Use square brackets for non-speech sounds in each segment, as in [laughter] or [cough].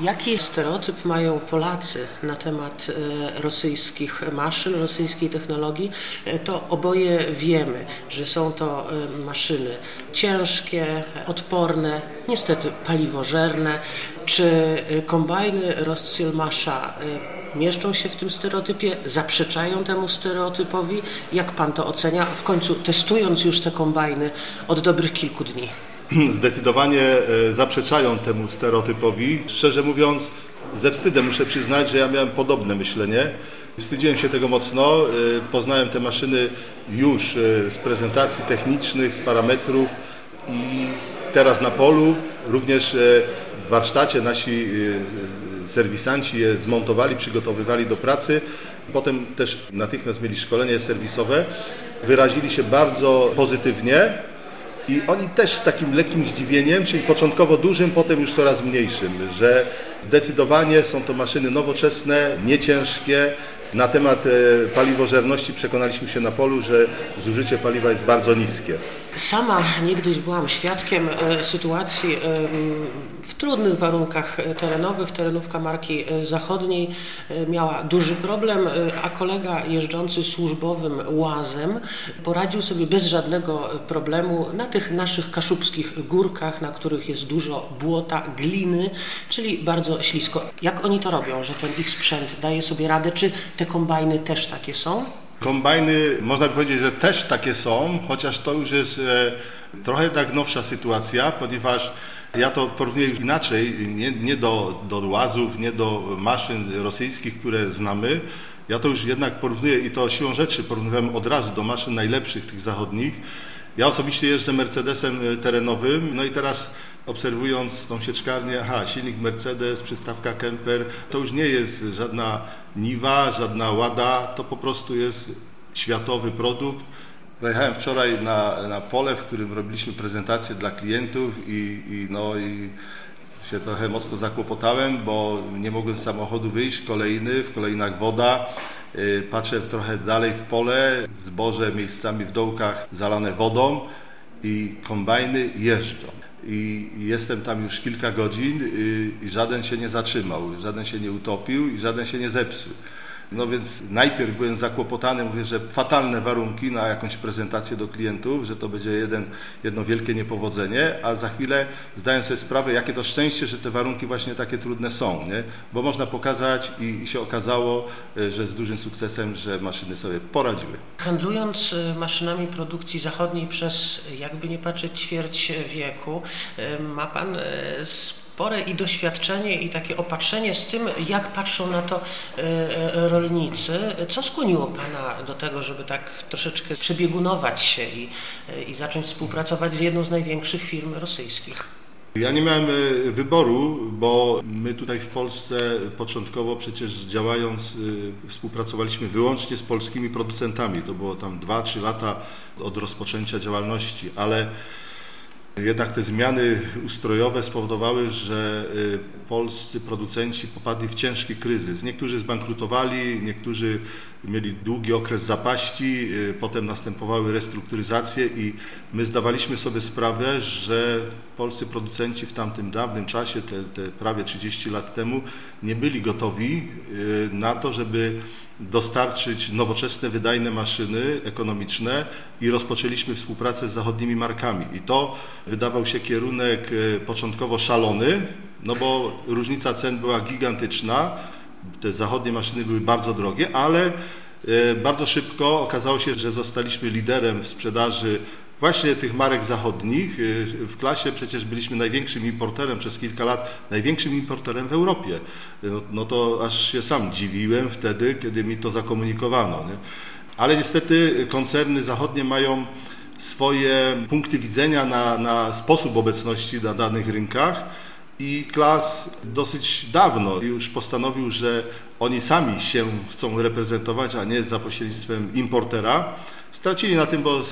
Jaki stereotyp mają Polacy na temat e, rosyjskich maszyn, rosyjskiej technologii? E, to oboje wiemy, że są to e, maszyny ciężkie, odporne, niestety paliwożerne. Czy kombajny Roscielmasza mieszczą się w tym stereotypie, zaprzeczają temu stereotypowi? Jak pan to ocenia, w końcu testując już te kombajny od dobrych kilku dni? [clears throat] zdecydowanie e, zaprzeczają temu stereotypowi. Szczerze mówiąc, ze wstydem muszę przyznać, że ja miałem podobne myślenie. Wstydziłem się tego mocno. E, poznałem te maszyny już e, z prezentacji technicznych, z parametrów i teraz na polu, również w warsztacie nasi serwisanci je zmontowali, przygotowywali do pracy. Potem też natychmiast mieli szkolenie serwisowe. Wyrazili się bardzo pozytywnie i oni też z takim lekkim zdziwieniem, czyli początkowo dużym, potem już coraz mniejszym, że zdecydowanie są to maszyny nowoczesne, nieciężkie. Na temat e, paliwożerności przekonaliśmy się na polu, że zużycie paliwa jest bardzo niskie. Sama niegdyś byłam świadkiem e, sytuacji w trudnych warunkach terenowych. Terenówka marki e, zachodniej e, miała duży problem, a kolega jeżdżący służbowym łazem poradził sobie bez żadnego problemu na tych naszych kaszubskich górkach, na których jest dużo błota, gliny, czyli bardzo ślisko. Jak oni to robią, że ten ich sprzęt daje sobie radę? Czy te kombajny też takie są? Kombajny, można by powiedzieć, że też takie są, chociaż to już jest e, trochę jednak nowsza sytuacja, ponieważ ja to porównuję już inaczej, nie, nie do, do łazów, nie do maszyn rosyjskich, które znamy. Ja to już jednak porównuję i to siłą rzeczy porównywałem od razu do maszyn najlepszych, tych zachodnich. Ja osobiście jeżdżę Mercedesem e, terenowym, no i teraz obserwując tą sieczkarnię, aha, silnik Mercedes, przystawka Kemper, to już nie jest żadna Niwa, żadna Łada, to po prostu jest światowy produkt. Pojechałem wczoraj na, na pole, w którym robiliśmy prezentację dla klientów i, i, no, i się trochę mocno zakłopotałem, bo nie mogłem z samochodu wyjść, kolejny, w kolejnach woda. Y, patrzę trochę dalej w pole, zboże miejscami w dołkach zalane wodą i kombajny jeżdżą i jestem tam już kilka godzin i żaden się nie zatrzymał, żaden się nie utopił i żaden się nie zepsuł. No więc najpierw byłem zakłopotany, mówię, że fatalne warunki na jakąś prezentację do klientów, że to będzie jeden, jedno wielkie niepowodzenie, a za chwilę zdaję sobie sprawę, jakie to szczęście, że te warunki właśnie takie trudne są, nie? bo można pokazać i, się okazało, e, że z dużym sukcesem, że maszyny sobie poradziły. Handlując e, maszynami produkcji zachodniej przez, jakby nie patrzeć, ćwierć wieku, e, ma Pan spore i doświadczenie i takie opatrzenie z tym, jak patrzą na to e, e, rolnicy. Co skłoniło Pana do tego, żeby tak troszeczkę przebiegunować się i, e, i zacząć współpracować z jedną z największych firm rosyjskich? Ja nie miałem wyboru, bo my tutaj w Polsce początkowo przecież działając współpracowaliśmy wyłącznie z polskimi producentami. To było tam 2-3 lata od rozpoczęcia działalności, ale jednak te zmiany ustrojowe spowodowały, że y, polscy producenci popadli w ciężki kryzys. Niektórzy zbankrutowali, niektórzy mieli długi okres zapaści, y, potem następowały restrukturyzacje i my zdawaliśmy sobie sprawę, że polscy producenci w tamtym dawnym czasie, te, te prawie 30 lat temu, nie byli gotowi y, na to, żeby dostarczyć nowoczesne, wydajne maszyny ekonomiczne i rozpoczęliśmy współpracę z zachodnimi markami. I to wydawał się kierunek e, początkowo szalony, no bo różnica cen była gigantyczna, te zachodnie maszyny były bardzo drogie, ale e, bardzo szybko okazało się, że zostaliśmy liderem w sprzedaży właśnie tych marek zachodnich. Y, w klasie przecież byliśmy największym importerem przez kilka lat, największym importerem w Europie. No, no to aż się sam dziwiłem wtedy, kiedy mi to zakomunikowano. Nie? Ale niestety koncerny zachodnie mają swoje punkty widzenia na, na sposób obecności na danych rynkach i Klas dosyć dawno już postanowił, że oni sami się chcą reprezentować, a nie za pośrednictwem importera. Stracili na tym, bo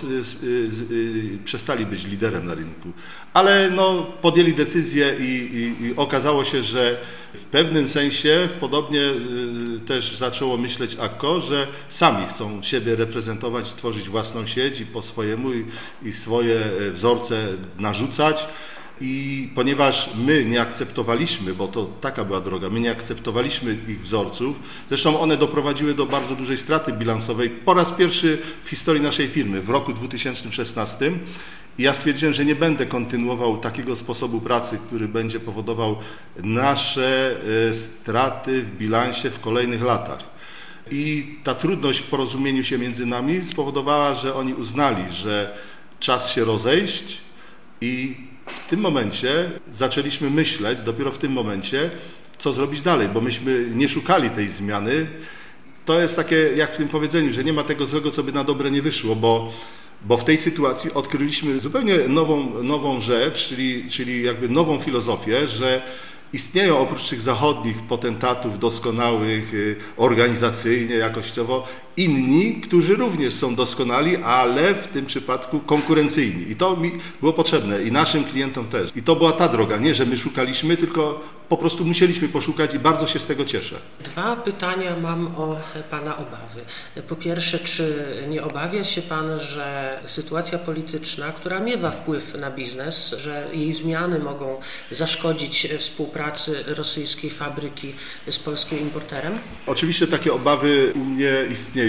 przestali być liderem na rynku. Ale no, podjęli decyzję i, i, i okazało się, że w pewnym sensie podobnie y, też zaczęło myśleć AKKO, że sami chcą siebie reprezentować, tworzyć własną sieć i po swojemu i, i swoje e, wzorce narzucać. I ponieważ my nie akceptowaliśmy, bo to taka była droga, my nie akceptowaliśmy ich wzorców, zresztą one doprowadziły do bardzo dużej straty bilansowej po raz pierwszy w historii naszej firmy w roku 2016. I ja stwierdziłem, że nie będę kontynuował takiego sposobu pracy, który będzie powodował nasze e, straty w bilansie w kolejnych latach. I ta trudność w porozumieniu się między nami spowodowała, że oni uznali, że czas się rozejść i w tym momencie zaczęliśmy myśleć, dopiero w tym momencie, co zrobić dalej, bo myśmy nie szukali tej zmiany. To jest takie, jak w tym powiedzeniu, że nie ma tego złego, co by na dobre nie wyszło, bo, bo w tej sytuacji odkryliśmy zupełnie nową, nową rzecz, czyli, czyli jakby nową filozofię, że Istnieją oprócz tych zachodnich potentatów doskonałych y, organizacyjnie, jakościowo, inni, którzy również są doskonali, ale w tym przypadku konkurencyjni. I to mi było potrzebne i naszym klientom też. I to była ta droga, nie że my szukaliśmy, tylko po prostu musieliśmy poszukać i bardzo się z tego cieszę. Dwa pytania mam o Pana obawy. Po pierwsze, czy nie obawia się Pan, że sytuacja polityczna, która miewa wpływ na biznes, że jej zmiany mogą zaszkodzić współpracy rosyjskiej fabryki z polskim importerem? Oczywiście takie obawy u mnie istnieją.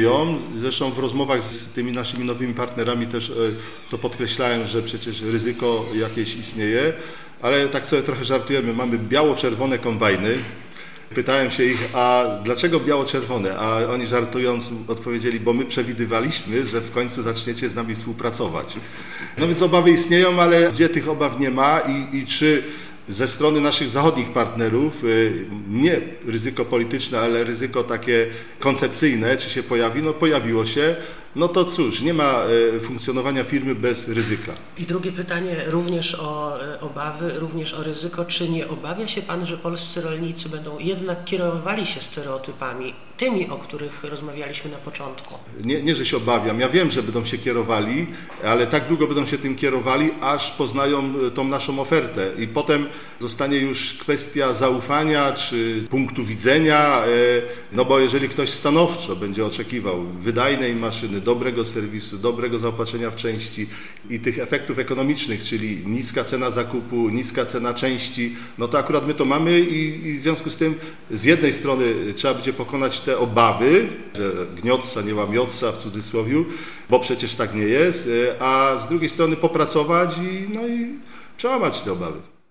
Zresztą w rozmowach z tymi naszymi nowymi partnerami też e, to podkreślałem, że przecież ryzyko jakieś istnieje ale tak sobie trochę żartujemy, mamy biało-czerwone kombajny. Pytałem się ich, a dlaczego biało-czerwone? A oni żartując odpowiedzieli, bo my przewidywaliśmy, że w końcu zaczniecie z nami współpracować. No więc obawy istnieją, ale gdzie tych obaw nie ma i, i czy ze strony naszych zachodnich partnerów y, nie ryzyko polityczne, ale ryzyko takie koncepcyjne, czy się pojawi? No pojawiło się no to cóż, nie ma e, funkcjonowania firmy bez ryzyka. I drugie pytanie również o e, obawy, również o ryzyko. Czy nie obawia się Pan, że polscy rolnicy będą jednak kierowali się stereotypami, tymi, o których rozmawialiśmy na początku? Nie, nie, że się obawiam. Ja wiem, że będą się kierowali, ale tak długo będą się tym kierowali, aż poznają e, tą naszą ofertę. I potem zostanie już kwestia zaufania czy punktu widzenia, no bo jeżeli ktoś stanowczo będzie oczekiwał wydajnej maszyny, dobrego serwisu, dobrego zaopatrzenia w części i tych efektów ekonomicznych, czyli niska cena zakupu, niska cena części, no to akurat my to mamy i, i w związku z tym z jednej strony trzeba będzie pokonać te obawy, że gniotca nie łamiotca w cudzysłowie, bo przecież tak nie jest, a z drugiej strony popracować i, no i przełamać te obawy.